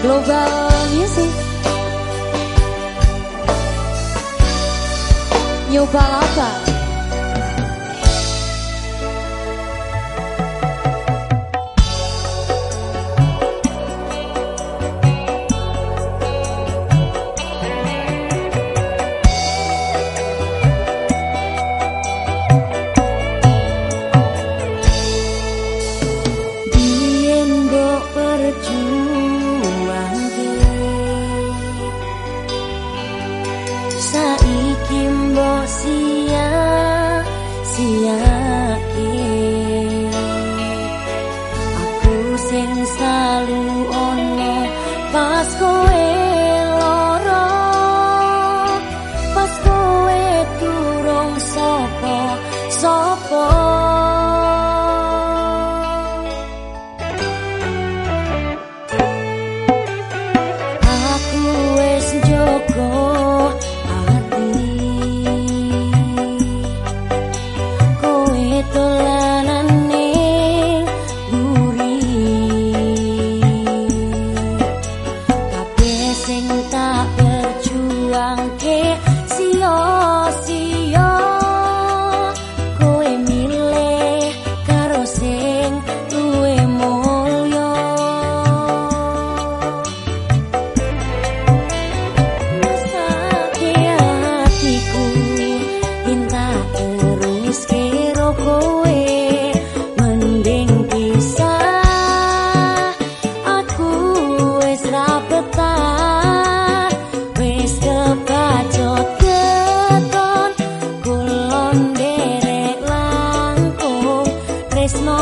Global Music Nyoba apa? saiki mbok sia-sia iki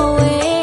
away